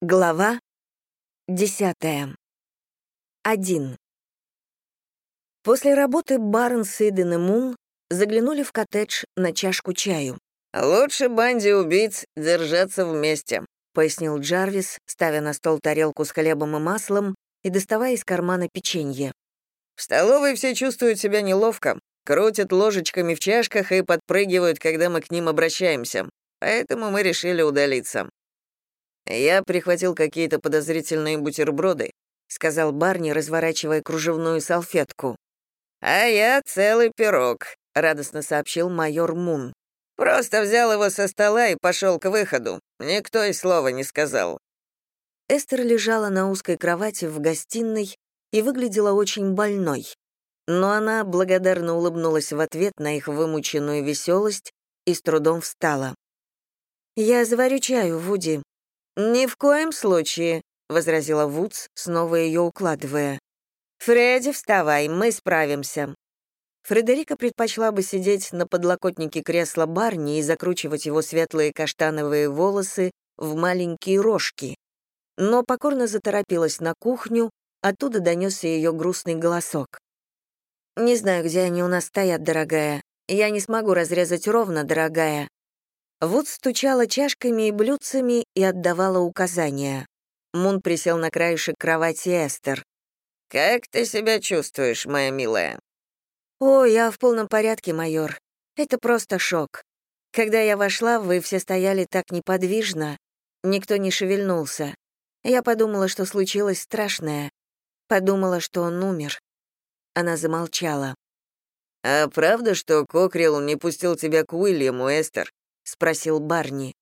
Глава десятая. Один. После работы Барнс, Иден и Мун заглянули в коттедж на чашку чаю. «Лучше банде убийц держаться вместе», — пояснил Джарвис, ставя на стол тарелку с хлебом и маслом и доставая из кармана печенье. «В столовой все чувствуют себя неловко, крутят ложечками в чашках и подпрыгивают, когда мы к ним обращаемся. Поэтому мы решили удалиться. «Я прихватил какие-то подозрительные бутерброды», — сказал Барни, разворачивая кружевную салфетку. «А я целый пирог», — радостно сообщил майор Мун. «Просто взял его со стола и пошел к выходу. Никто и слова не сказал». Эстер лежала на узкой кровати в гостиной и выглядела очень больной. Но она благодарно улыбнулась в ответ на их вымученную веселость и с трудом встала. «Я заварю чаю, Вуди», «Ни в коем случае», — возразила Вудс, снова ее укладывая. «Фредди, вставай, мы справимся». Фредерика предпочла бы сидеть на подлокотнике кресла Барни и закручивать его светлые каштановые волосы в маленькие рожки, но покорно заторопилась на кухню, оттуда донесся ее грустный голосок. «Не знаю, где они у нас стоят, дорогая. Я не смогу разрезать ровно, дорогая. Вуд стучала чашками и блюдцами и отдавала указания. Мун присел на краешек кровати Эстер. «Как ты себя чувствуешь, моя милая?» «О, я в полном порядке, майор. Это просто шок. Когда я вошла, вы все стояли так неподвижно. Никто не шевельнулся. Я подумала, что случилось страшное. Подумала, что он умер». Она замолчала. «А правда, что Кокрилл не пустил тебя к Уильяму, Эстер? — спросил Барни.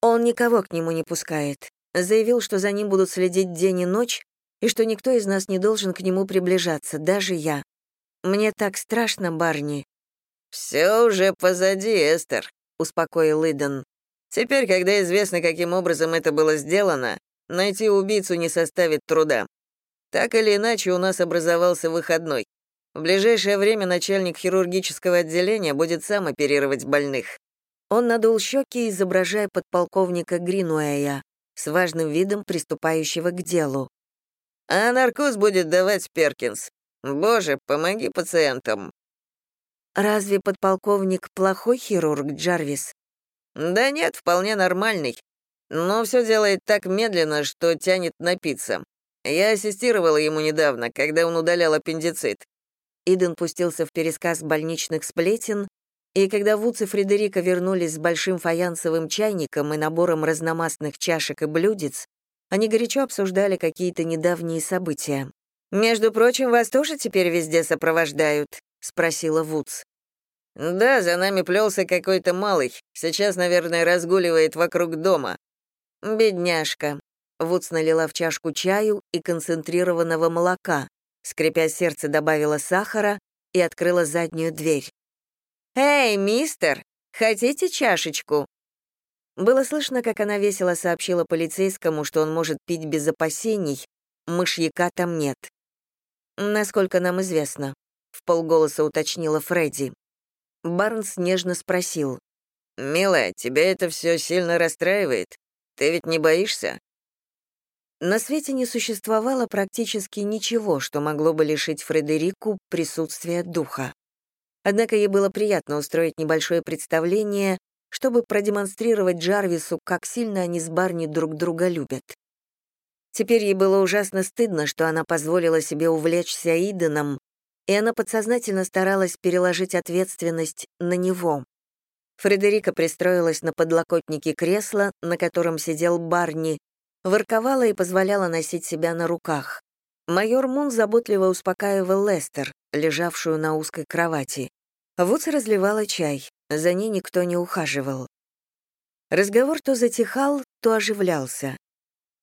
«Он никого к нему не пускает. Заявил, что за ним будут следить день и ночь, и что никто из нас не должен к нему приближаться, даже я. Мне так страшно, Барни». «Все уже позади, Эстер», — успокоил Иден. «Теперь, когда известно, каким образом это было сделано, найти убийцу не составит труда. Так или иначе, у нас образовался выходной. В ближайшее время начальник хирургического отделения будет сам оперировать больных. Он надул щеки, изображая подполковника Гринуэя, с важным видом приступающего к делу. «А наркоз будет давать Перкинс. Боже, помоги пациентам». «Разве подполковник плохой хирург, Джарвис?» «Да нет, вполне нормальный. Но все делает так медленно, что тянет напиться. Я ассистировала ему недавно, когда он удалял аппендицит». Иден пустился в пересказ больничных сплетен, и когда Вуц и Фредерика вернулись с большим фаянсовым чайником и набором разномастных чашек и блюдец, они горячо обсуждали какие-то недавние события. «Между прочим, вас тоже теперь везде сопровождают?» — спросила Вудс. «Да, за нами плелся какой-то малый. Сейчас, наверное, разгуливает вокруг дома». «Бедняжка». Вудс налила в чашку чаю и концентрированного молока, скрипя сердце, добавила сахара и открыла заднюю дверь. «Эй, мистер, хотите чашечку?» Было слышно, как она весело сообщила полицейскому, что он может пить без опасений, мышьяка там нет. «Насколько нам известно», — в полголоса уточнила Фредди. Барнс нежно спросил. «Милая, тебя это все сильно расстраивает? Ты ведь не боишься?» На свете не существовало практически ничего, что могло бы лишить Фредерику присутствия духа. Однако ей было приятно устроить небольшое представление, чтобы продемонстрировать Джарвису, как сильно они с Барни друг друга любят. Теперь ей было ужасно стыдно, что она позволила себе увлечься Иденом, и она подсознательно старалась переложить ответственность на него. Фредерика пристроилась на подлокотнике кресла, на котором сидел Барни, ворковала и позволяла носить себя на руках. Майор Мун заботливо успокаивал Лестер, лежавшую на узкой кровати. Вудс разливала чай, за ней никто не ухаживал. Разговор то затихал, то оживлялся.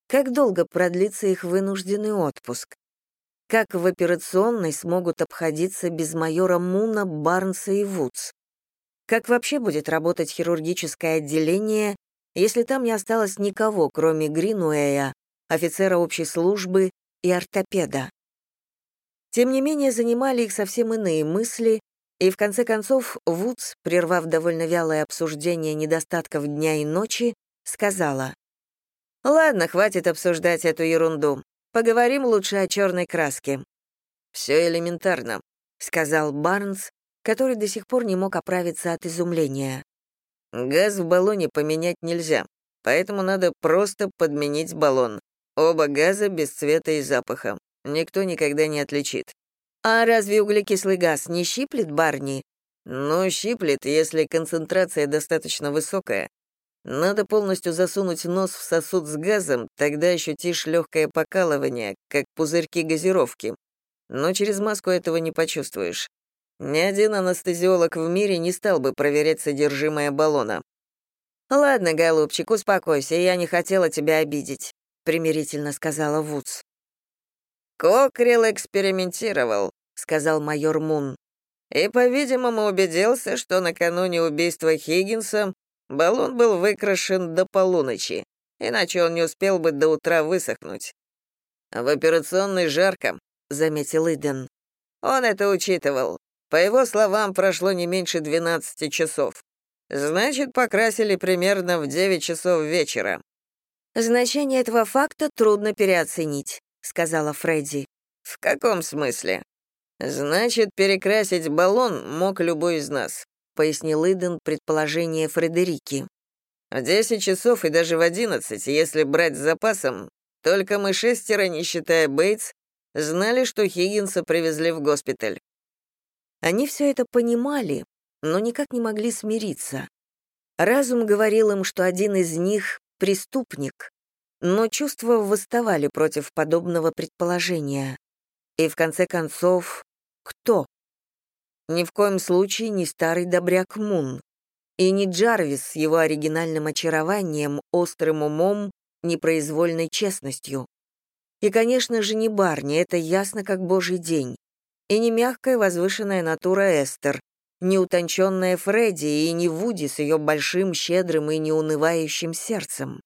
Как долго продлится их вынужденный отпуск? Как в операционной смогут обходиться без майора Муна, Барнса и Вудс? Как вообще будет работать хирургическое отделение, если там не осталось никого, кроме Гринуэя, офицера общей службы и ортопеда? Тем не менее, занимали их совсем иные мысли, и в конце концов Вудс, прервав довольно вялое обсуждение недостатков дня и ночи, сказала, Ладно, хватит обсуждать эту ерунду. Поговорим лучше о черной краске. Все элементарно, сказал Барнс, который до сих пор не мог оправиться от изумления. Газ в баллоне поменять нельзя, поэтому надо просто подменить баллон. Оба газа без цвета и запаха. Никто никогда не отличит. А разве углекислый газ не щиплет Барни? Ну, щиплет, если концентрация достаточно высокая. Надо полностью засунуть нос в сосуд с газом, тогда ощутишь легкое покалывание, как пузырьки газировки. Но через маску этого не почувствуешь. Ни один анестезиолог в мире не стал бы проверять содержимое баллона. «Ладно, голубчик, успокойся, я не хотела тебя обидеть», — примирительно сказала Вудс. «Кокрилл экспериментировал», — сказал майор Мун. «И, по-видимому, убедился, что накануне убийства Хиггинса баллон был выкрашен до полуночи, иначе он не успел бы до утра высохнуть. В операционной жарко, — заметил Иден. Он это учитывал. По его словам, прошло не меньше 12 часов. Значит, покрасили примерно в 9 часов вечера. «Значение этого факта трудно переоценить», — сказала Фредди. «В каком смысле?» «Значит, перекрасить баллон мог любой из нас», — пояснил Иден предположение Фредерики. «В 10 часов и даже в 11, если брать с запасом, только мы шестеро, не считая Бейтс, знали, что Хиггинса привезли в госпиталь. Они все это понимали, но никак не могли смириться. Разум говорил им, что один из них — преступник, но чувства восставали против подобного предположения. И в конце концов, кто? Ни в коем случае не старый добряк Мун. И не Джарвис с его оригинальным очарованием, острым умом, непроизвольной честностью. И, конечно же, не Барни, это ясно как божий день. И не мягкая возвышенная натура Эстер, не утонченная Фредди и не Вуди с ее большим, щедрым и неунывающим сердцем.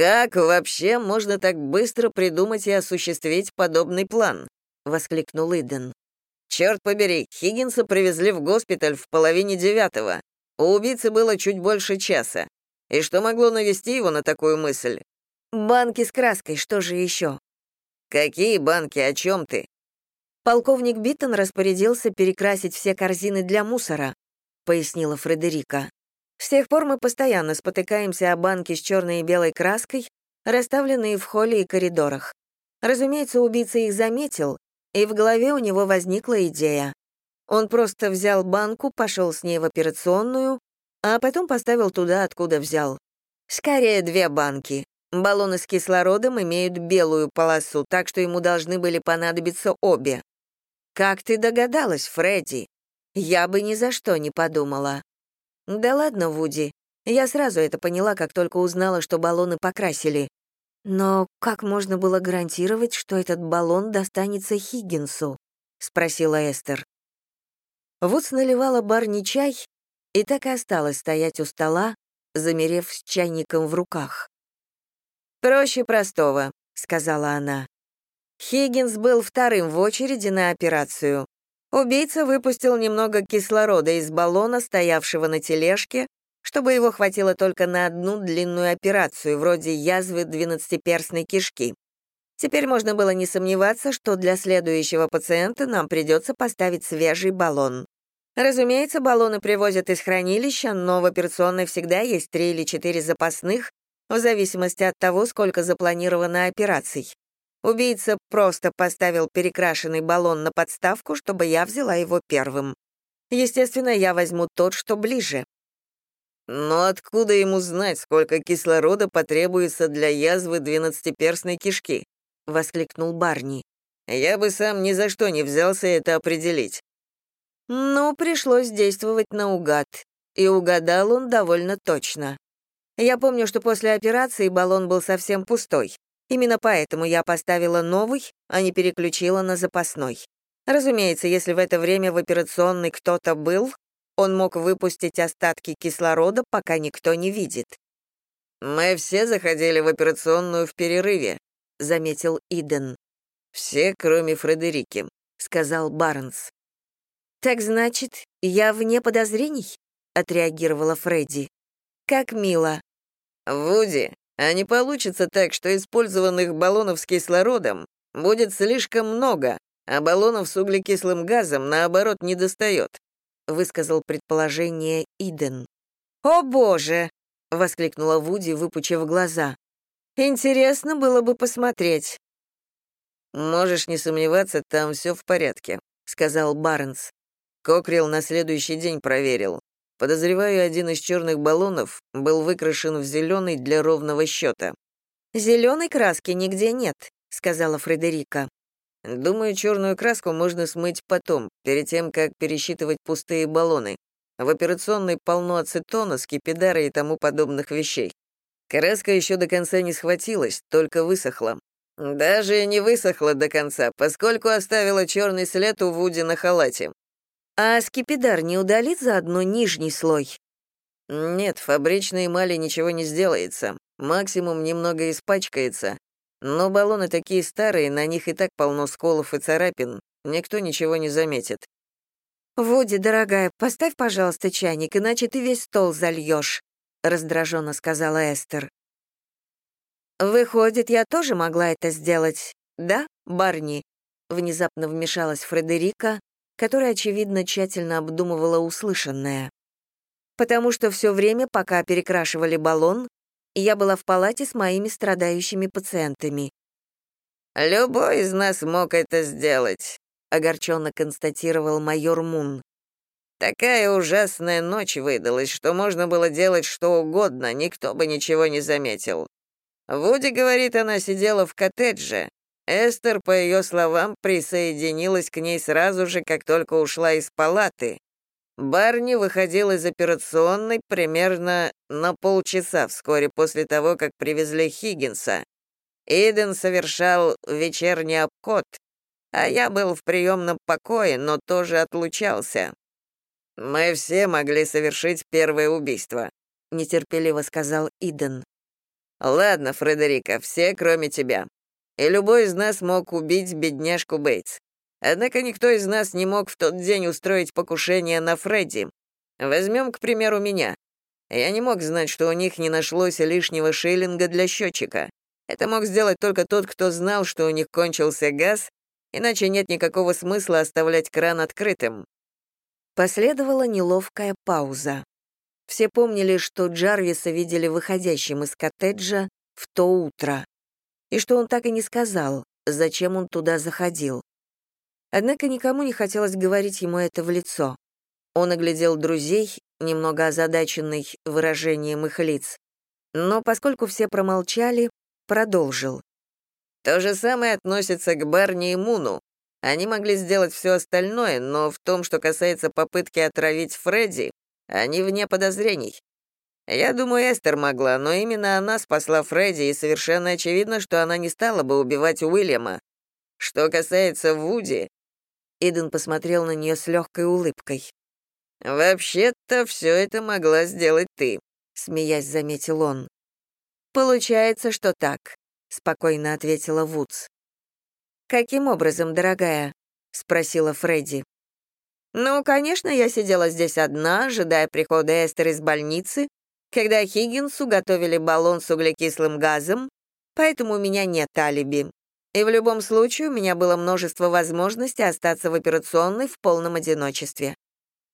«Как вообще можно так быстро придумать и осуществить подобный план?» — воскликнул Иден. «Черт побери, Хиггинса привезли в госпиталь в половине девятого. У убийцы было чуть больше часа. И что могло навести его на такую мысль? «Банки с краской, что же еще?» «Какие банки? О чем ты?» «Полковник Биттон распорядился перекрасить все корзины для мусора», — пояснила Фредерика. «С тех пор мы постоянно спотыкаемся о банки с черной и белой краской, расставленные в холле и коридорах. Разумеется, убийца их заметил, и в голове у него возникла идея. Он просто взял банку, пошел с ней в операционную, а потом поставил туда, откуда взял. Скорее, две банки. Баллоны с кислородом имеют белую полосу, так что ему должны были понадобиться обе. Как ты догадалась, Фредди? Я бы ни за что не подумала. Да ладно, Вуди. Я сразу это поняла, как только узнала, что баллоны покрасили. Но как можно было гарантировать, что этот баллон достанется Хиггинсу? спросила Эстер. Вудс наливала Барни чай и так и осталась стоять у стола, замерев с чайником в руках. «Проще простого», — сказала она. Хиггинс был вторым в очереди на операцию. Убийца выпустил немного кислорода из баллона, стоявшего на тележке, чтобы его хватило только на одну длинную операцию, вроде язвы двенадцатиперстной кишки. Теперь можно было не сомневаться, что для следующего пациента нам придется поставить свежий баллон. Разумеется, баллоны привозят из хранилища, но в операционной всегда есть три или четыре запасных, в зависимости от того, сколько запланировано операций. Убийца просто поставил перекрашенный баллон на подставку, чтобы я взяла его первым. Естественно, я возьму тот, что ближе. Но откуда ему знать, сколько кислорода потребуется для язвы двенадцатиперстной кишки? воскликнул Барни. Я бы сам ни за что не взялся это определить. Ну, пришлось действовать наугад, и угадал он довольно точно. Я помню, что после операции баллон был совсем пустой. Именно поэтому я поставила новый, а не переключила на запасной. Разумеется, если в это время в операционной кто-то был, он мог выпустить остатки кислорода, пока никто не видит. «Мы все заходили в операционную в перерыве», — заметил Иден. «Все, кроме Фредерики», — сказал Барнс. «Так значит, я вне подозрений?» — отреагировала Фредди. «Как мило. «Вуди, А не получится так, что использованных баллонов с кислородом будет слишком много, а баллонов с углекислым газом, наоборот, не достает», — высказал предположение Иден. «О, боже!» — воскликнула Вуди, выпучив глаза. «Интересно было бы посмотреть». «Можешь не сомневаться, там все в порядке», — сказал Барнс. Кокрил на следующий день проверил. Подозреваю, один из черных баллонов был выкрашен в зеленый для ровного счета. «Зеленой краски нигде нет», — сказала Фредерика. «Думаю, черную краску можно смыть потом, перед тем, как пересчитывать пустые баллоны. В операционной полно ацетона, скипидара и тому подобных вещей. Краска еще до конца не схватилась, только высохла. Даже не высохла до конца, поскольку оставила черный след у Вуди на халате. А скипидар не удалит заодно нижний слой? Нет, фабричной эмали ничего не сделается. Максимум немного испачкается. Но баллоны такие старые, на них и так полно сколов и царапин. Никто ничего не заметит. «Вуди, дорогая, поставь, пожалуйста, чайник, иначе ты весь стол зальешь», — раздраженно сказала Эстер. «Выходит, я тоже могла это сделать, да, Барни?» Внезапно вмешалась Фредерика, которая, очевидно, тщательно обдумывала услышанное. «Потому что все время, пока перекрашивали баллон, я была в палате с моими страдающими пациентами». «Любой из нас мог это сделать», — огорченно констатировал майор Мун. «Такая ужасная ночь выдалась, что можно было делать что угодно, никто бы ничего не заметил. Вуди говорит, она сидела в коттедже. Эстер, по ее словам, присоединилась к ней сразу же, как только ушла из палаты. Барни выходил из операционной примерно на полчаса вскоре после того, как привезли Хиггинса. Иден совершал вечерний обход, а я был в приемном покое, но тоже отлучался. Мы все могли совершить первое убийство, нетерпеливо сказал Иден. «Ладно, Фредерика, все, кроме тебя. И любой из нас мог убить бедняжку Бейтс. Однако никто из нас не мог в тот день устроить покушение на Фредди. Возьмем, к примеру, меня. Я не мог знать, что у них не нашлось лишнего шиллинга для счетчика. Это мог сделать только тот, кто знал, что у них кончился газ, иначе нет никакого смысла оставлять кран открытым». Последовала неловкая пауза. Все помнили, что Джарвиса видели выходящим из коттеджа в то утро, и что он так и не сказал, зачем он туда заходил. Однако никому не хотелось говорить ему это в лицо. Он оглядел друзей, немного озадаченный выражением их лиц, но поскольку все промолчали, продолжил. «То же самое относится к Барни и Муну. Они могли сделать все остальное, но в том, что касается попытки отравить Фредди, они вне подозрений. Я думаю, Эстер могла, но именно она спасла Фредди, и совершенно очевидно, что она не стала бы убивать Уильяма. Что касается Вуди...» Иден посмотрел на нее с легкой улыбкой. «Вообще-то все это могла сделать ты», — смеясь заметил он. «Получается, что так», — спокойно ответила Вудс. «Каким образом, дорогая?» — спросила Фредди. Ну, конечно, я сидела здесь одна, ожидая прихода Эстер из больницы, когда Хиггинсу готовили баллон с углекислым газом, поэтому у меня нет алиби. И в любом случае у меня было множество возможностей остаться в операционной в полном одиночестве.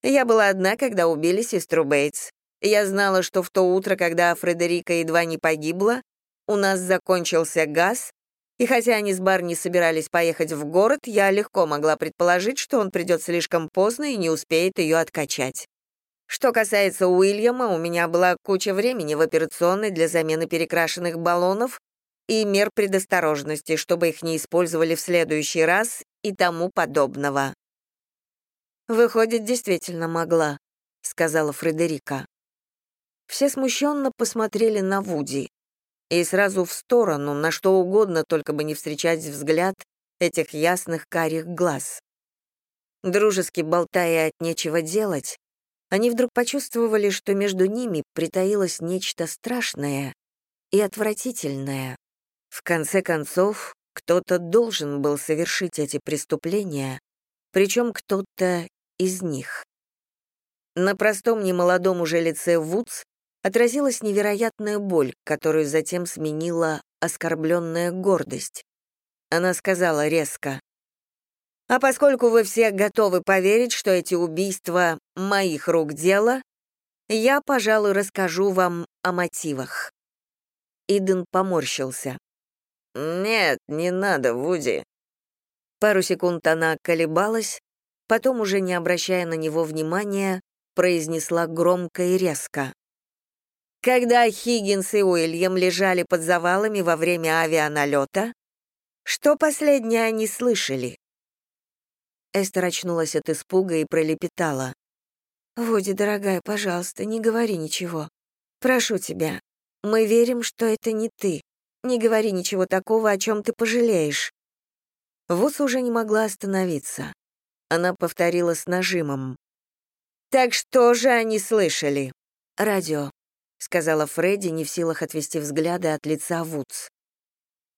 Я была одна, когда убили сестру Бейтс. Я знала, что в то утро, когда Фредерика едва не погибла, у нас закончился газ, и хотя они с Барни собирались поехать в город, я легко могла предположить, что он придет слишком поздно и не успеет ее откачать. Что касается Уильяма, у меня была куча времени в операционной для замены перекрашенных баллонов и мер предосторожности, чтобы их не использовали в следующий раз и тому подобного. «Выходит, действительно могла», — сказала Фредерика. Все смущенно посмотрели на Вуди и сразу в сторону, на что угодно, только бы не встречать взгляд этих ясных карих глаз. Дружески болтая от нечего делать, они вдруг почувствовали, что между ними притаилось нечто страшное и отвратительное. В конце концов, кто-то должен был совершить эти преступления, причем кто-то из них. На простом немолодом уже лице Вудс отразилась невероятная боль, которую затем сменила оскорбленная гордость. Она сказала резко, «А поскольку вы все готовы поверить, что эти убийства моих рук дело, я, пожалуй, расскажу вам о мотивах». Иден поморщился. «Нет, не надо, Вуди». Пару секунд она колебалась, потом, уже не обращая на него внимания, произнесла громко и резко. Когда Хиггинс и Уильям лежали под завалами во время авианалета, что последнее они слышали? Эстер очнулась от испуга и пролепетала. «Вуди, дорогая, пожалуйста, не говори ничего. Прошу тебя. Мы верим, что это не ты. Не говори ничего такого, о чем ты пожалеешь». Вуз уже не могла остановиться. Она повторила с нажимом. «Так что же они слышали?» «Радио», — сказала Фредди, не в силах отвести взгляды от лица Вудс.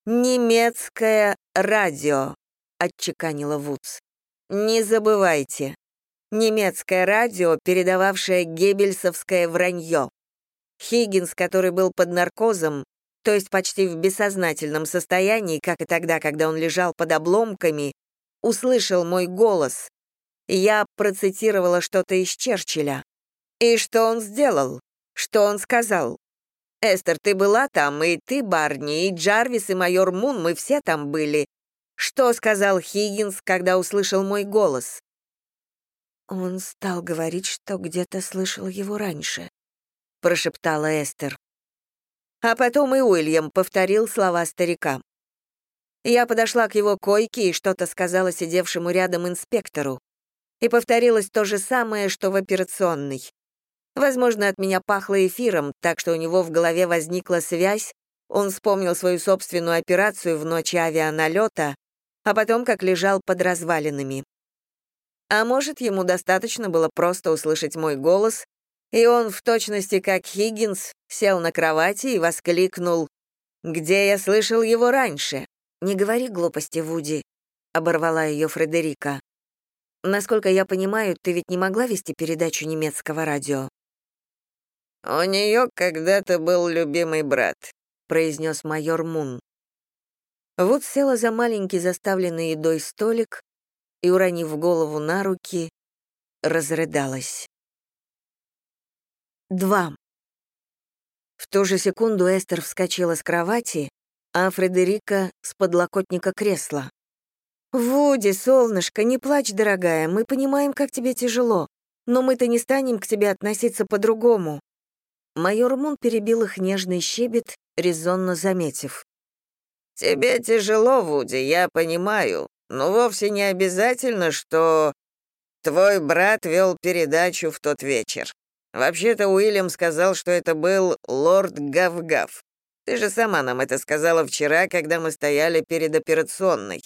«Немецкое радио», — отчеканила Вудс. «Не забывайте. Немецкое радио, передававшее геббельсовское вранье. Хиггинс, который был под наркозом, то есть почти в бессознательном состоянии, как и тогда, когда он лежал под обломками, услышал мой голос. Я процитировала что-то из Черчилля. И что он сделал? Что он сказал? «Эстер, ты была там, и ты, Барни, и Джарвис, и майор Мун, мы все там были. Что сказал Хиггинс, когда услышал мой голос?» Он стал говорить, что где-то слышал его раньше, прошептала Эстер. А потом и Уильям повторил слова старика. Я подошла к его койке и что-то сказала сидевшему рядом инспектору. И повторилось то же самое, что в операционной. Возможно, от меня пахло эфиром, так что у него в голове возникла связь, он вспомнил свою собственную операцию в ночь авианалета, а потом как лежал под развалинами. А может, ему достаточно было просто услышать мой голос, и он, в точности как Хиггинс, сел на кровати и воскликнул «Где я слышал его раньше?» «Не говори глупости, Вуди», — оборвала ее Фредерика. «Насколько я понимаю, ты ведь не могла вести передачу немецкого радио?» «У нее когда-то был любимый брат», — произнес майор Мун. Вот села за маленький заставленный едой столик и, уронив голову на руки, разрыдалась. Два. В ту же секунду Эстер вскочила с кровати, а Фредерика — с подлокотника кресла. «Вуди, солнышко, не плачь, дорогая, мы понимаем, как тебе тяжело, но мы-то не станем к тебе относиться по-другому. Майор Мун перебил их нежный щебет, резонно заметив. «Тебе тяжело, Вуди, я понимаю, но вовсе не обязательно, что твой брат вел передачу в тот вечер. Вообще-то Уильям сказал, что это был лорд Гав-Гав. Ты же сама нам это сказала вчера, когда мы стояли перед операционной».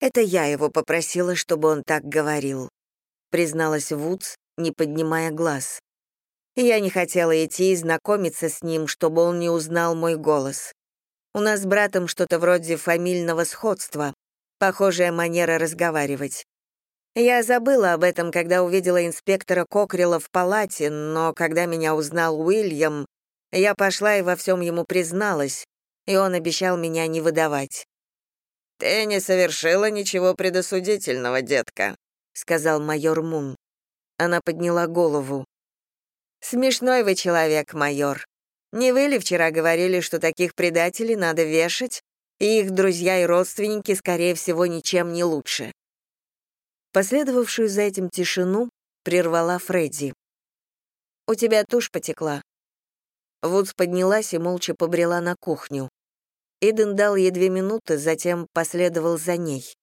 «Это я его попросила, чтобы он так говорил», — призналась Вудс, не поднимая глаз. Я не хотела идти и знакомиться с ним, чтобы он не узнал мой голос. У нас с братом что-то вроде фамильного сходства, похожая манера разговаривать. Я забыла об этом, когда увидела инспектора Кокрила в палате, но когда меня узнал Уильям, я пошла и во всем ему призналась, и он обещал меня не выдавать. «Ты не совершила ничего предосудительного, детка», — сказал майор Мун. Она подняла голову. «Смешной вы человек, майор. Не вы ли вчера говорили, что таких предателей надо вешать, и их друзья и родственники, скорее всего, ничем не лучше?» Последовавшую за этим тишину прервала Фредди. «У тебя тушь потекла». Вудс поднялась и молча побрела на кухню. Иден дал ей две минуты, затем последовал за ней.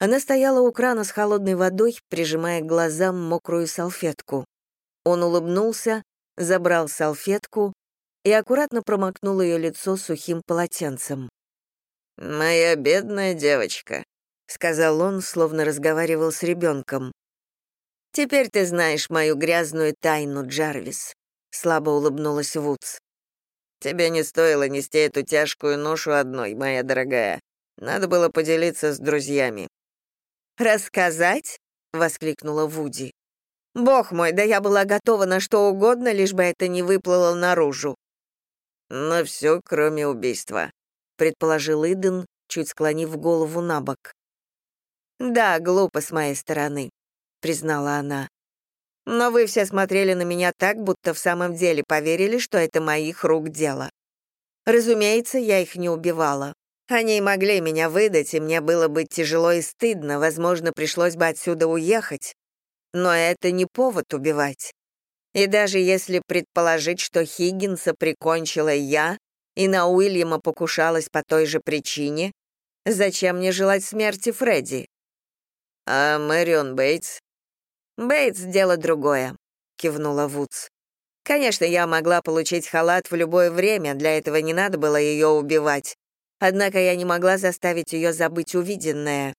Она стояла у крана с холодной водой, прижимая к глазам мокрую салфетку. Он улыбнулся, забрал салфетку и аккуратно промокнул ее лицо сухим полотенцем. «Моя бедная девочка», — сказал он, словно разговаривал с ребенком. «Теперь ты знаешь мою грязную тайну, Джарвис», — слабо улыбнулась Вудс. «Тебе не стоило нести эту тяжкую ношу одной, моя дорогая. Надо было поделиться с друзьями». «Рассказать?» — воскликнула Вуди. Бог мой, да я была готова на что угодно, лишь бы это не выплыло наружу. На все, кроме убийства, предположил Иден, чуть склонив голову на бок. Да, глупо с моей стороны, признала она. Но вы все смотрели на меня так, будто в самом деле поверили, что это моих рук дело. Разумеется, я их не убивала. Они могли меня выдать, и мне было бы тяжело и стыдно, возможно, пришлось бы отсюда уехать. Но это не повод убивать. И даже если предположить, что Хиггинса прикончила я, и на Уильяма покушалась по той же причине, зачем мне желать смерти Фредди? А Мэрион Бейтс? Бейтс — дело другое, кивнула Вудс. Конечно, я могла получить халат в любое время, для этого не надо было ее убивать. Однако я не могла заставить ее забыть увиденное.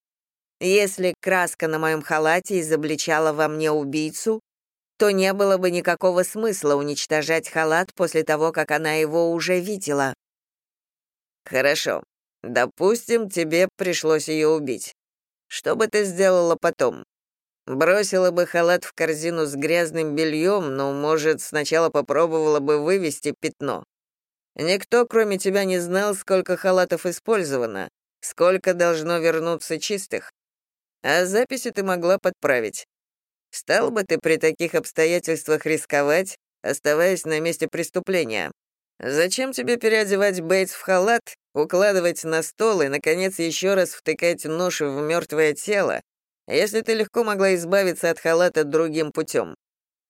Если краска на моем халате изобличала во мне убийцу, то не было бы никакого смысла уничтожать халат после того, как она его уже видела. Хорошо. Допустим, тебе пришлось ее убить. Что бы ты сделала потом? Бросила бы халат в корзину с грязным бельем, но, может, сначала попробовала бы вывести пятно. Никто, кроме тебя, не знал, сколько халатов использовано, сколько должно вернуться чистых. А записи ты могла подправить. Стал бы ты при таких обстоятельствах рисковать, оставаясь на месте преступления? Зачем тебе переодевать Бейтс в халат, укладывать на стол и, наконец, еще раз втыкать нож в мертвое тело, если ты легко могла избавиться от халата другим путем?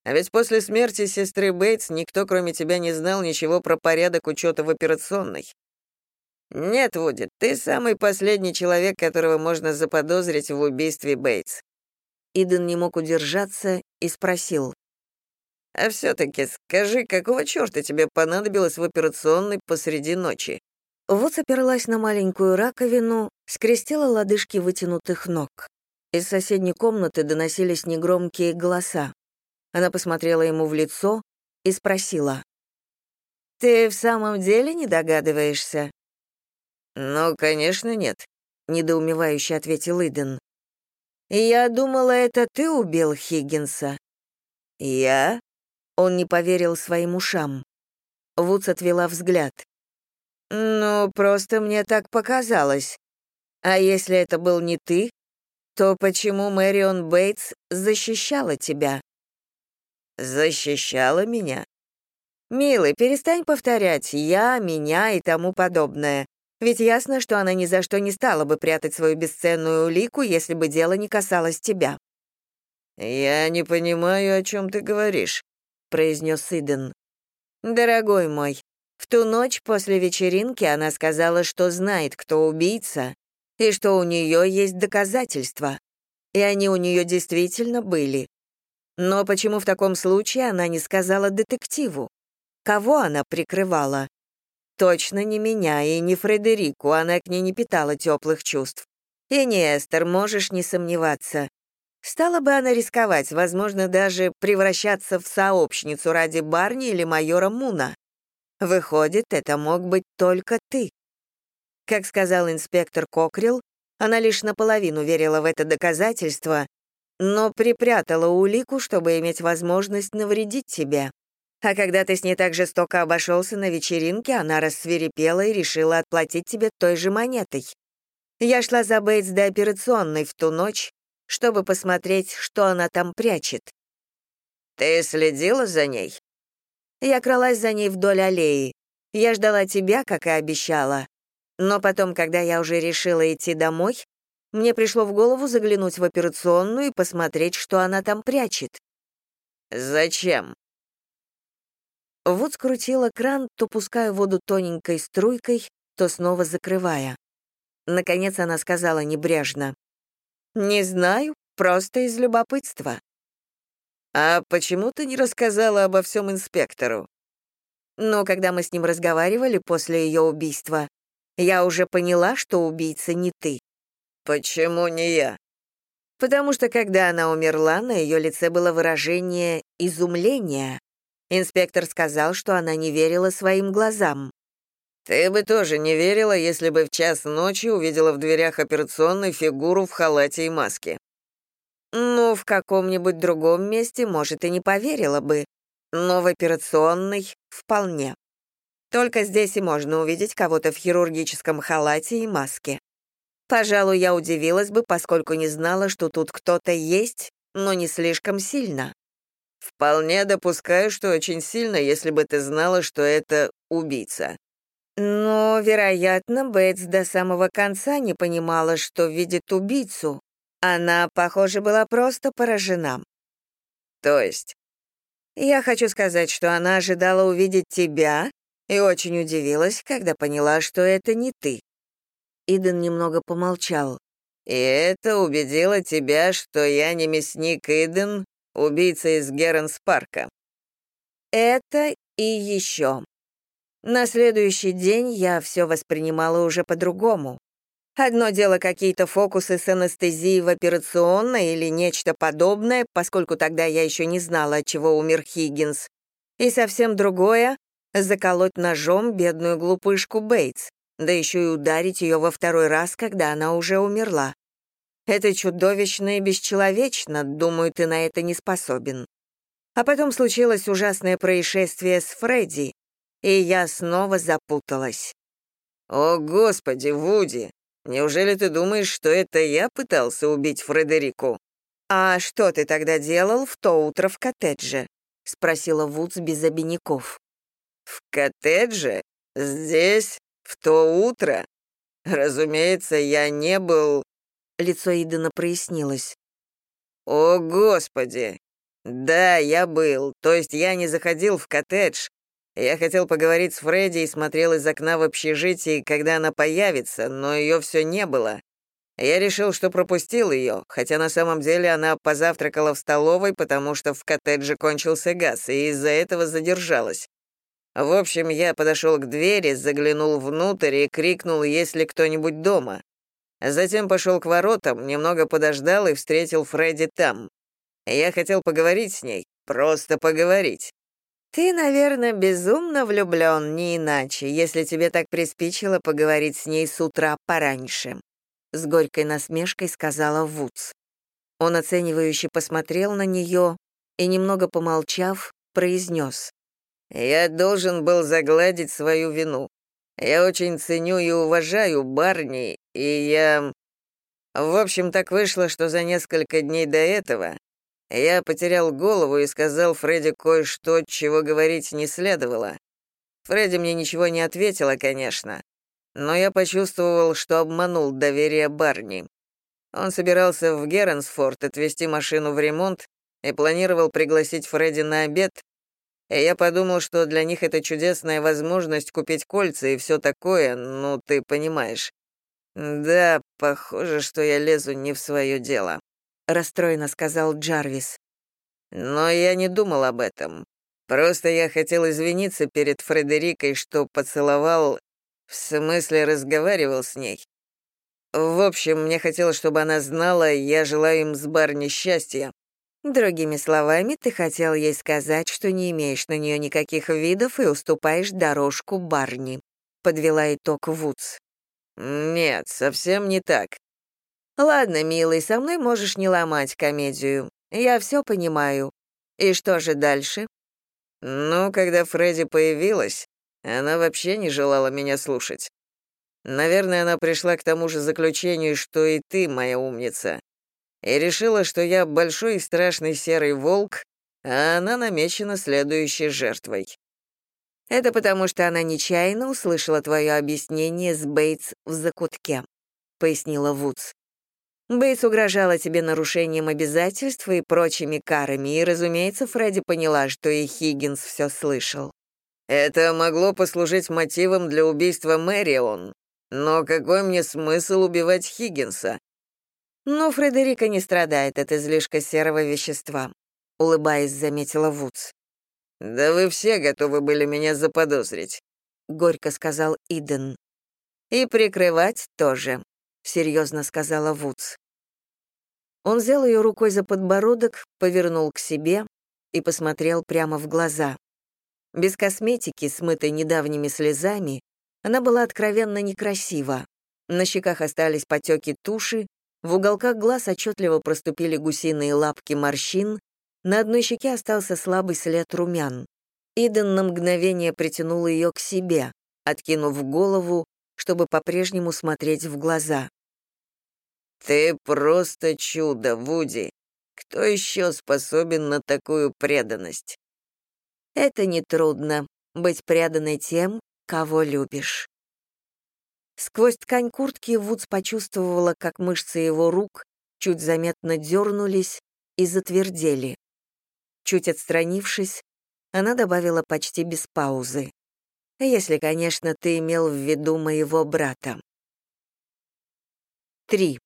А ведь после смерти сестры Бейтс никто, кроме тебя, не знал ничего про порядок учета в операционной. Нет, Вуди, ты самый последний человек, которого можно заподозрить в убийстве Бейтс. Иден не мог удержаться и спросил. «А все-таки скажи, какого черта тебе понадобилось в операционной посреди ночи?» Вот оперлась на маленькую раковину, скрестила лодыжки вытянутых ног. Из соседней комнаты доносились негромкие голоса. Она посмотрела ему в лицо и спросила. «Ты в самом деле не догадываешься?» «Ну, конечно, нет», — недоумевающе ответил Иден. «Я думала, это ты убил Хиггинса». «Я?» Он не поверил своим ушам. Вудс отвела взгляд. «Ну, просто мне так показалось. А если это был не ты, то почему Мэрион Бейтс защищала тебя?» защищала меня. «Милый, перестань повторять «я», «меня» и тому подобное. Ведь ясно, что она ни за что не стала бы прятать свою бесценную улику, если бы дело не касалось тебя». «Я не понимаю, о чем ты говоришь», — произнес Иден. «Дорогой мой, в ту ночь после вечеринки она сказала, что знает, кто убийца, и что у нее есть доказательства. И они у нее действительно были. Но почему в таком случае она не сказала детективу? Кого она прикрывала? Точно не меня и не Фредерику, она к ней не питала теплых чувств. И не Эстер, можешь не сомневаться. Стала бы она рисковать, возможно, даже превращаться в сообщницу ради Барни или майора Муна. Выходит, это мог быть только ты. Как сказал инспектор Кокрилл, она лишь наполовину верила в это доказательство, но припрятала улику, чтобы иметь возможность навредить тебе. А когда ты с ней так жестоко обошелся на вечеринке, она рассверепела и решила отплатить тебе той же монетой. Я шла за Бейтс до операционной в ту ночь, чтобы посмотреть, что она там прячет. Ты следила за ней? Я кралась за ней вдоль аллеи. Я ждала тебя, как и обещала. Но потом, когда я уже решила идти домой, мне пришло в голову заглянуть в операционную и посмотреть, что она там прячет. «Зачем?» Вот скрутила кран, то пуская воду тоненькой струйкой, то снова закрывая. Наконец она сказала небрежно. «Не знаю, просто из любопытства». «А почему ты не рассказала обо всем инспектору?» Но когда мы с ним разговаривали после ее убийства, я уже поняла, что убийца не ты. «Почему не я?» Потому что, когда она умерла, на ее лице было выражение изумления. Инспектор сказал, что она не верила своим глазам. «Ты бы тоже не верила, если бы в час ночи увидела в дверях операционной фигуру в халате и маске». Ну, в каком-нибудь другом месте, может, и не поверила бы, но в операционной — вполне. Только здесь и можно увидеть кого-то в хирургическом халате и маске. Пожалуй, я удивилась бы, поскольку не знала, что тут кто-то есть, но не слишком сильно. Вполне допускаю, что очень сильно, если бы ты знала, что это убийца. Но, вероятно, Бейтс до самого конца не понимала, что видит убийцу. Она, похоже, была просто поражена. То есть? Я хочу сказать, что она ожидала увидеть тебя и очень удивилась, когда поняла, что это не ты. Иден немного помолчал. «И это убедило тебя, что я не мясник Иден, убийца из Геренс-парка?» «Это и еще. На следующий день я все воспринимала уже по-другому. Одно дело какие-то фокусы с анестезией в операционной или нечто подобное, поскольку тогда я еще не знала, от чего умер Хиггинс. И совсем другое — заколоть ножом бедную глупышку Бейтс да еще и ударить ее во второй раз, когда она уже умерла. Это чудовищно и бесчеловечно, думаю, ты на это не способен. А потом случилось ужасное происшествие с Фредди, и я снова запуталась. «О, Господи, Вуди! Неужели ты думаешь, что это я пытался убить Фредерику?» «А что ты тогда делал в то утро в коттедже?» — спросила Вудс без обиняков. «В коттедже? Здесь? В то утро? Разумеется, я не был...» Лицо Идена прояснилось. «О, Господи! Да, я был. То есть я не заходил в коттедж. Я хотел поговорить с Фредди и смотрел из окна в общежитии, когда она появится, но ее все не было. Я решил, что пропустил ее, хотя на самом деле она позавтракала в столовой, потому что в коттедже кончился газ, и из-за этого задержалась. В общем, я подошел к двери, заглянул внутрь и крикнул, есть ли кто-нибудь дома. Затем пошел к воротам, немного подождал и встретил Фредди там. Я хотел поговорить с ней, просто поговорить. «Ты, наверное, безумно влюблен, не иначе, если тебе так приспичило поговорить с ней с утра пораньше», — с горькой насмешкой сказала Вудс. Он оценивающе посмотрел на нее и, немного помолчав, произнес. Я должен был загладить свою вину. Я очень ценю и уважаю Барни, и я... В общем, так вышло, что за несколько дней до этого я потерял голову и сказал Фредди кое-что, чего говорить не следовало. Фредди мне ничего не ответила, конечно, но я почувствовал, что обманул доверие Барни. Он собирался в Геренсфорд отвезти машину в ремонт и планировал пригласить Фредди на обед, и я подумал, что для них это чудесная возможность купить кольца и все такое, ну, ты понимаешь. Да, похоже, что я лезу не в свое дело», — расстроенно сказал Джарвис. «Но я не думал об этом. Просто я хотел извиниться перед Фредерикой, что поцеловал, в смысле разговаривал с ней. В общем, мне хотелось, чтобы она знала, я желаю им с Барни счастья, Другими словами, ты хотел ей сказать, что не имеешь на нее никаких видов и уступаешь дорожку Барни», — подвела итог Вудс. «Нет, совсем не так». «Ладно, милый, со мной можешь не ломать комедию. Я все понимаю. И что же дальше?» «Ну, когда Фредди появилась, она вообще не желала меня слушать. Наверное, она пришла к тому же заключению, что и ты, моя умница и решила, что я большой и страшный серый волк, а она намечена следующей жертвой. Это потому, что она нечаянно услышала твое объяснение с Бейтс в закутке», — пояснила Вудс. Бейтс угрожала тебе нарушением обязательств и прочими карами, и, разумеется, Фредди поняла, что и Хиггинс все слышал. Это могло послужить мотивом для убийства Мэрион. Но какой мне смысл убивать Хиггинса? «Но Фредерика не страдает от излишка серого вещества», — улыбаясь, заметила Вудс. «Да вы все готовы были меня заподозрить», — горько сказал Иден. «И прикрывать тоже», — серьезно сказала Вудс. Он взял ее рукой за подбородок, повернул к себе и посмотрел прямо в глаза. Без косметики, смытой недавними слезами, она была откровенно некрасива. На щеках остались потеки туши, В уголках глаз отчетливо проступили гусиные лапки морщин, на одной щеке остался слабый след румян. Иден на мгновение притянул ее к себе, откинув голову, чтобы по-прежнему смотреть в глаза. «Ты просто чудо, Вуди. Кто еще способен на такую преданность?» «Это нетрудно — быть преданной тем, кого любишь». Сквозь ткань куртки Вудс почувствовала, как мышцы его рук чуть заметно дернулись и затвердели. Чуть отстранившись, она добавила почти без паузы. «Если, конечно, ты имел в виду моего брата». 3.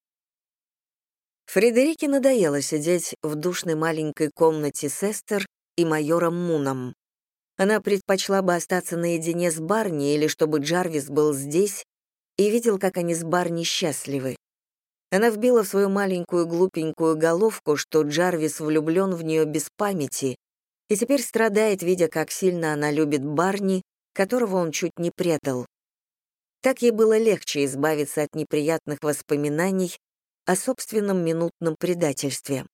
Фредерике надоело сидеть в душной маленькой комнате с Эстер и майором Муном. Она предпочла бы остаться наедине с Барни или чтобы Джарвис был здесь и видел, как они с Барни счастливы. Она вбила в свою маленькую глупенькую головку, что Джарвис влюблен в нее без памяти, и теперь страдает, видя, как сильно она любит Барни, которого он чуть не предал. Так ей было легче избавиться от неприятных воспоминаний о собственном минутном предательстве.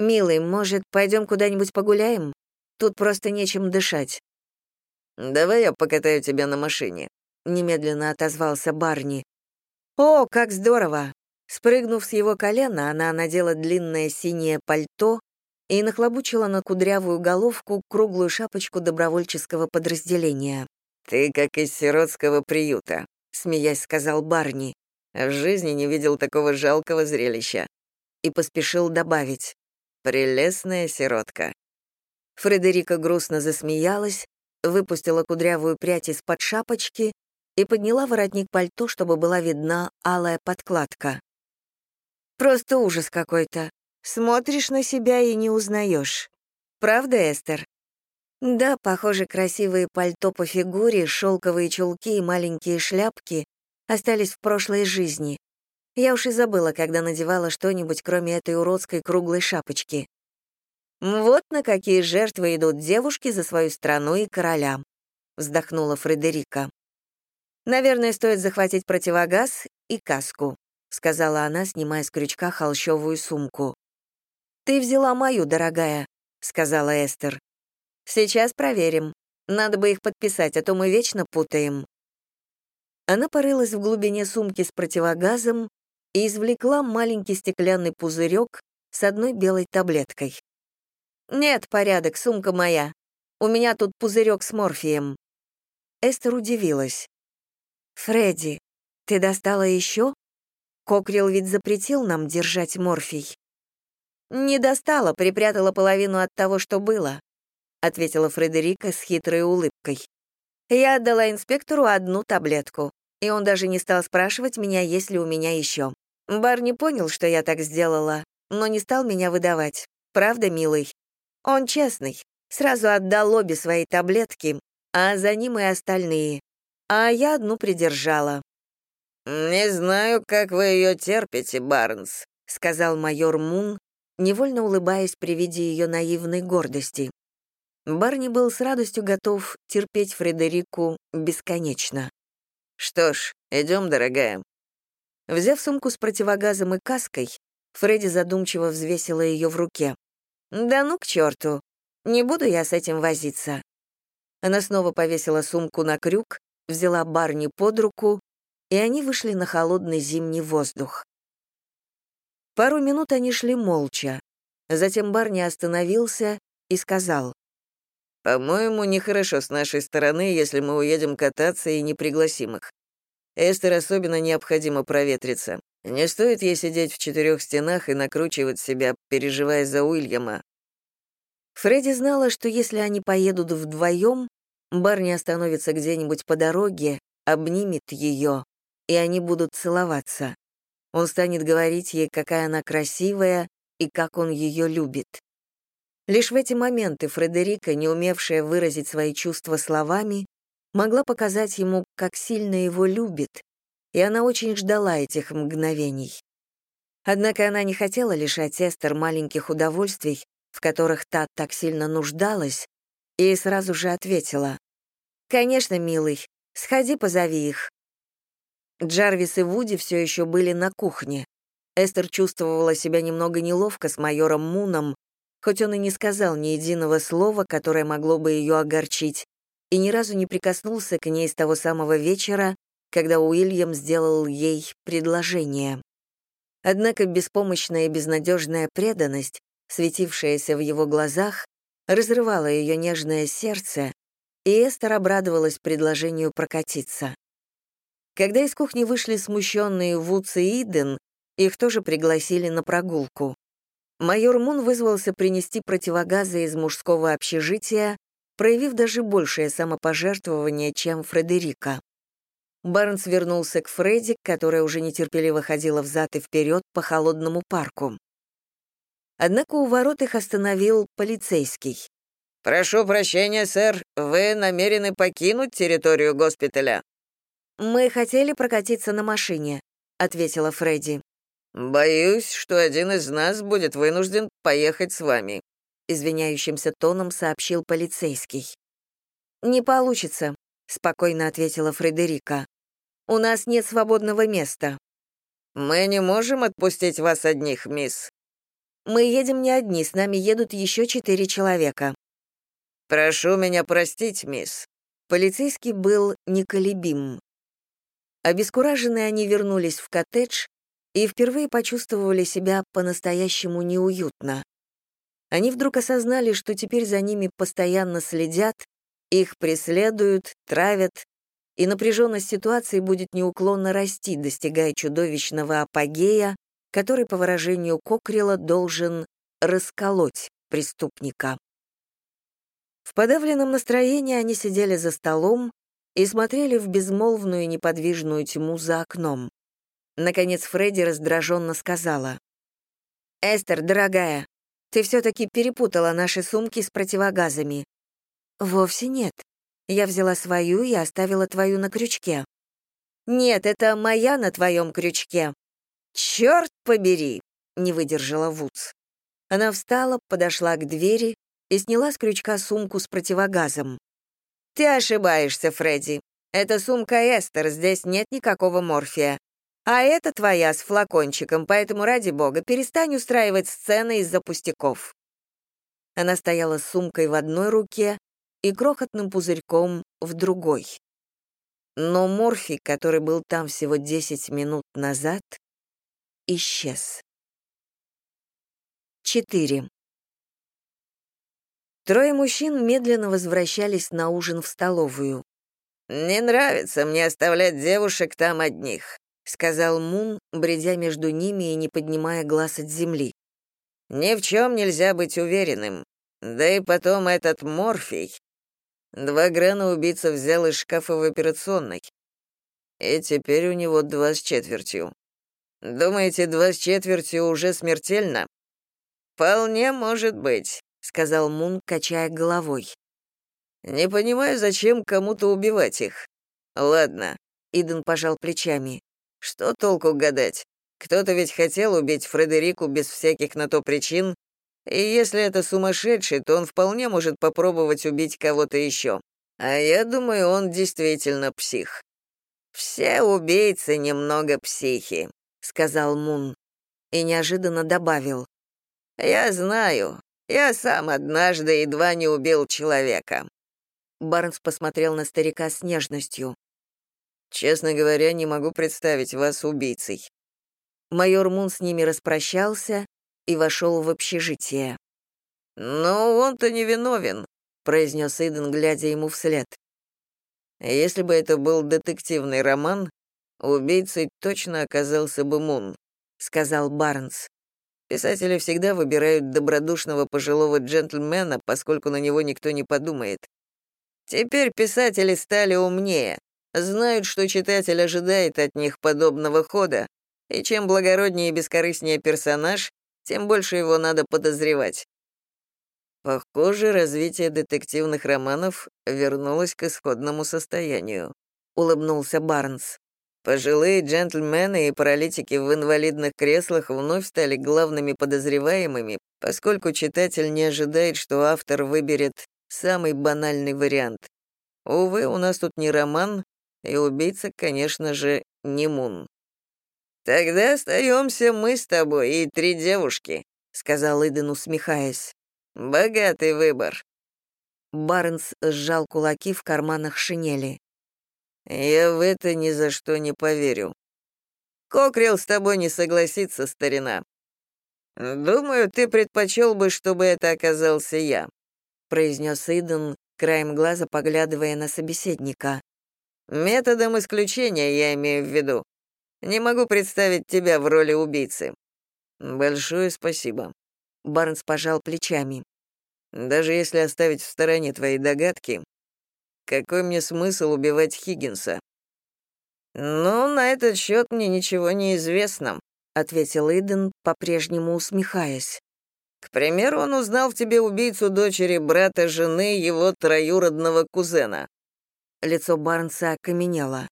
«Милый, может, пойдем куда-нибудь погуляем? Тут просто нечем дышать». «Давай я покатаю тебя на машине», — немедленно отозвался Барни. «О, как здорово!» Спрыгнув с его колена, она надела длинное синее пальто и нахлобучила на кудрявую головку круглую шапочку добровольческого подразделения. «Ты как из сиротского приюта», — смеясь сказал Барни. В жизни не видел такого жалкого зрелища. И поспешил добавить. «Прелестная сиротка». Фредерика грустно засмеялась, выпустила кудрявую прядь из-под шапочки и подняла воротник пальто, чтобы была видна алая подкладка. «Просто ужас какой-то. Смотришь на себя и не узнаешь. Правда, Эстер?» Да, похоже, красивые пальто по фигуре, шелковые чулки и маленькие шляпки остались в прошлой жизни. Я уж и забыла, когда надевала что-нибудь, кроме этой уродской круглой шапочки. Вот на какие жертвы идут девушки за свою страну и короля, вздохнула Фредерика. Наверное, стоит захватить противогаз и каску, сказала она, снимая с крючка холщовую сумку. Ты взяла мою, дорогая, сказала Эстер. Сейчас проверим. Надо бы их подписать, а то мы вечно путаем. Она порылась в глубине сумки с противогазом и извлекла маленький стеклянный пузырек с одной белой таблеткой. «Нет, порядок, сумка моя. У меня тут пузырек с морфием». Эстер удивилась. «Фредди, ты достала еще? Кокрил ведь запретил нам держать морфий». «Не достала, припрятала половину от того, что было», ответила Фредерика с хитрой улыбкой. Я отдала инспектору одну таблетку, и он даже не стал спрашивать меня, есть ли у меня еще. Барни понял, что я так сделала, но не стал меня выдавать. Правда, милый? Он честный. Сразу отдал обе свои таблетки, а за ним и остальные. А я одну придержала. «Не знаю, как вы ее терпите, Барнс», — сказал майор Мун, невольно улыбаясь при виде ее наивной гордости. Барни был с радостью готов терпеть Фредерику бесконечно. «Что ж, идем, дорогая». Взяв сумку с противогазом и каской, Фредди задумчиво взвесила ее в руке. «Да ну к черту! Не буду я с этим возиться». Она снова повесила сумку на крюк, взяла Барни под руку, и они вышли на холодный зимний воздух. Пару минут они шли молча. Затем Барни остановился и сказал, по-моему, нехорошо с нашей стороны, если мы уедем кататься и не пригласим их. Эстер особенно необходимо проветриться. Не стоит ей сидеть в четырех стенах и накручивать себя, переживая за Уильяма. Фредди знала, что если они поедут вдвоем, Барни остановится где-нибудь по дороге, обнимет ее, и они будут целоваться. Он станет говорить ей, какая она красивая и как он ее любит. Лишь в эти моменты Фредерика, не умевшая выразить свои чувства словами, могла показать ему, как сильно его любит, и она очень ждала этих мгновений. Однако она не хотела лишать Эстер маленьких удовольствий, в которых та так сильно нуждалась, и сразу же ответила. «Конечно, милый, сходи позови их». Джарвис и Вуди все еще были на кухне. Эстер чувствовала себя немного неловко с майором Муном, хоть он и не сказал ни единого слова, которое могло бы ее огорчить, и ни разу не прикоснулся к ней с того самого вечера, когда Уильям сделал ей предложение. Однако беспомощная и безнадежная преданность, светившаяся в его глазах, разрывала ее нежное сердце, и Эстер обрадовалась предложению прокатиться. Когда из кухни вышли смущенные Вудс и Иден, их тоже пригласили на прогулку. Майор Мун вызвался принести противогазы из мужского общежития, проявив даже большее самопожертвование, чем Фредерика. Барнс вернулся к Фредди, которая уже нетерпеливо ходила взад и вперед по холодному парку. Однако у ворот их остановил полицейский. «Прошу прощения, сэр, вы намерены покинуть территорию госпиталя?» «Мы хотели прокатиться на машине», — ответила Фредди. «Боюсь, что один из нас будет вынужден поехать с вами», — извиняющимся тоном сообщил полицейский. «Не получится», — спокойно ответила Фредерика. «У нас нет свободного места». «Мы не можем отпустить вас одних, мисс». «Мы едем не одни, с нами едут еще четыре человека». «Прошу меня простить, мисс». Полицейский был неколебим. Обескураженные они вернулись в коттедж и впервые почувствовали себя по-настоящему неуютно. Они вдруг осознали, что теперь за ними постоянно следят, их преследуют, травят, и напряженность ситуации будет неуклонно расти, достигая чудовищного апогея, который, по выражению Кокрила, должен расколоть преступника. В подавленном настроении они сидели за столом и смотрели в безмолвную неподвижную тьму за окном. Наконец Фредди раздраженно сказала. «Эстер, дорогая, ты все-таки перепутала наши сумки с противогазами». «Вовсе нет. Я взяла свою и оставила твою на крючке». «Нет, это моя на твоем крючке». «Черт побери!» — не выдержала Вудс. Она встала, подошла к двери и сняла с крючка сумку с противогазом. «Ты ошибаешься, Фредди. Это сумка Эстер, здесь нет никакого морфия. А это твоя с флакончиком, поэтому, ради бога, перестань устраивать сцены из-за пустяков». Она стояла с сумкой в одной руке и крохотным пузырьком в другой. Но морфий, который был там всего 10 минут назад, исчез. 4. Трое мужчин медленно возвращались на ужин в столовую. «Не нравится мне оставлять девушек там одних», — сказал Мун, бредя между ними и не поднимая глаз от земли. «Ни в чем нельзя быть уверенным. Да и потом этот морфий. Два грана убийца взял из шкафа в операционной. И теперь у него два с четвертью. Думаете, два с четвертью уже смертельно? Вполне может быть. — сказал Мун, качая головой. «Не понимаю, зачем кому-то убивать их. Ладно», — Иден пожал плечами. «Что толку гадать? Кто-то ведь хотел убить Фредерику без всяких на то причин, и если это сумасшедший, то он вполне может попробовать убить кого-то еще. А я думаю, он действительно псих». «Все убийцы немного психи», — сказал Мун. И неожиданно добавил. «Я знаю, я сам однажды едва не убил человека». Барнс посмотрел на старика с нежностью. «Честно говоря, не могу представить вас убийцей». Майор Мун с ними распрощался и вошел в общежитие. «Но он-то не виновен», — произнес Иден, глядя ему вслед. «Если бы это был детективный роман, убийцей точно оказался бы Мун», — сказал Барнс. Писатели всегда выбирают добродушного пожилого джентльмена, поскольку на него никто не подумает. Теперь писатели стали умнее, знают, что читатель ожидает от них подобного хода, и чем благороднее и бескорыстнее персонаж, тем больше его надо подозревать. Похоже, развитие детективных романов вернулось к исходному состоянию, улыбнулся Барнс. Пожилые джентльмены и паралитики в инвалидных креслах вновь стали главными подозреваемыми, поскольку читатель не ожидает, что автор выберет самый банальный вариант. Увы, у нас тут не роман, и убийца, конечно же, не Мун. «Тогда остаемся мы с тобой и три девушки», — сказал Иден, усмехаясь. «Богатый выбор». Барнс сжал кулаки в карманах шинели. «Я в это ни за что не поверю. Кокрил с тобой не согласится, старина. Думаю, ты предпочел бы, чтобы это оказался я», произнес Иден, краем глаза поглядывая на собеседника. «Методом исключения я имею в виду. Не могу представить тебя в роли убийцы». «Большое спасибо». Барнс пожал плечами. «Даже если оставить в стороне твои догадки, какой мне смысл убивать Хиггинса? «Ну, на этот счет мне ничего не известно», — ответил Иден, по-прежнему усмехаясь. «К примеру, он узнал в тебе убийцу дочери брата жены его троюродного кузена». Лицо Барнса окаменело.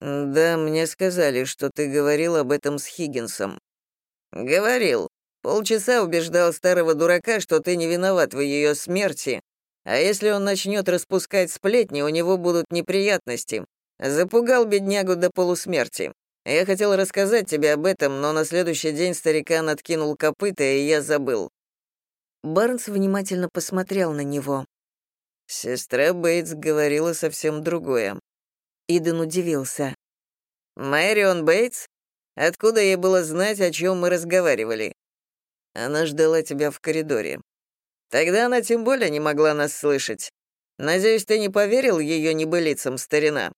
«Да, мне сказали, что ты говорил об этом с Хиггинсом». «Говорил. Полчаса убеждал старого дурака, что ты не виноват в ее смерти, а если он начнет распускать сплетни, у него будут неприятности. Запугал беднягу до полусмерти. Я хотел рассказать тебе об этом, но на следующий день старикан откинул копыта, и я забыл». Барнс внимательно посмотрел на него. Сестра Бейтс говорила совсем другое. Иден удивился. «Мэрион Бейтс? Откуда ей было знать, о чем мы разговаривали?» Она ждала тебя в коридоре. Тогда она тем более не могла нас слышать. Надеюсь, ты не поверил ее небылицам, старина?»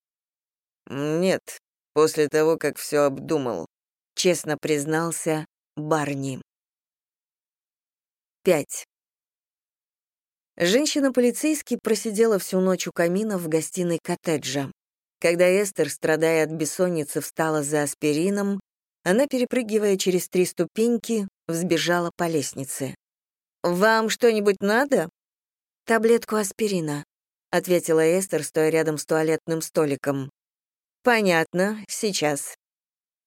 «Нет, после того, как все обдумал», — честно признался Барни. 5. Женщина-полицейский просидела всю ночь у камина в гостиной коттеджа. Когда Эстер, страдая от бессонницы, встала за аспирином, она, перепрыгивая через три ступеньки, взбежала по лестнице. «Вам что-нибудь надо?» «Таблетку аспирина», — ответила Эстер, стоя рядом с туалетным столиком. «Понятно, сейчас».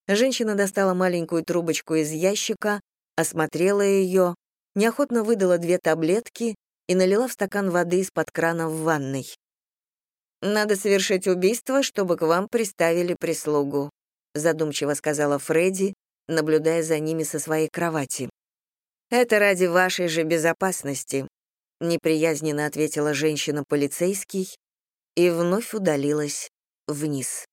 Женщина достала маленькую трубочку из ящика, осмотрела ее, неохотно выдала две таблетки и налила в стакан воды из-под крана в ванной. «Надо совершить убийство, чтобы к вам приставили прислугу», задумчиво сказала Фредди, наблюдая за ними со своей кровати. «Это ради вашей же безопасности», неприязненно ответила женщина-полицейский и вновь удалилась вниз.